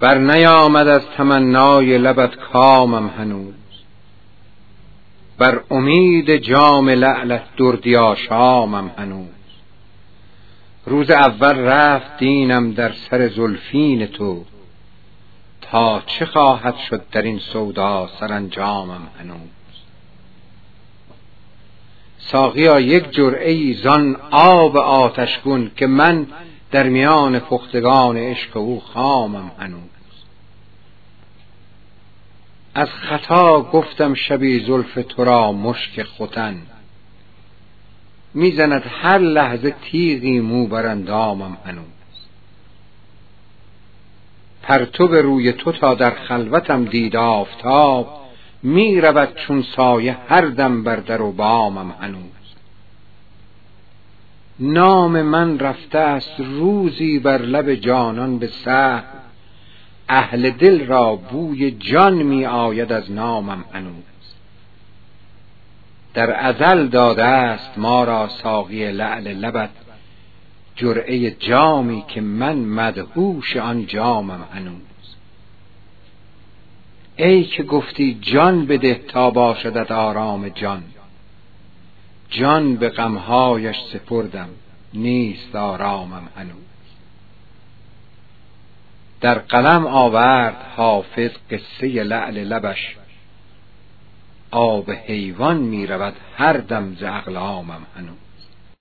بر نیامد از تمنای لبت کامم هنوز. بر امید جام لعلت دردی آشامم هنوز. روز اول رفت دینم در سر زلفین تو. تا چه خواهد شد در این سودا سرانجامم هنوز؟ ساقیا یک جرعه ای زان آب آتشگون که من در میان پختگان عشق او خامم هنوز. از خطا گفتم شبی زلف تو را مشک ختن. می‌زند هر لحظه تیغی مو بر اندامم هنوز. پرتو روی تو تا در خلوتم دید آفتاب می رود چون سایه هر دم بر در و بامم هنوز. نام من رفته است روزی بر لب جانان به سهل اهل دل را بوی جان می آید از نامم هنوز. در ازل داده است ما را ساقی لعل لبت جرعه جامی که من مدهوش آن جامم هنوز. ای که گفتی جان بده تا باشدت آرام جان. جان به غمهایش سپردم نیست آرامم هنوز. در قلم آورد حافظ قصه لعل لبش. آب حیوان می رود هر دم ز اقلامم هنوز.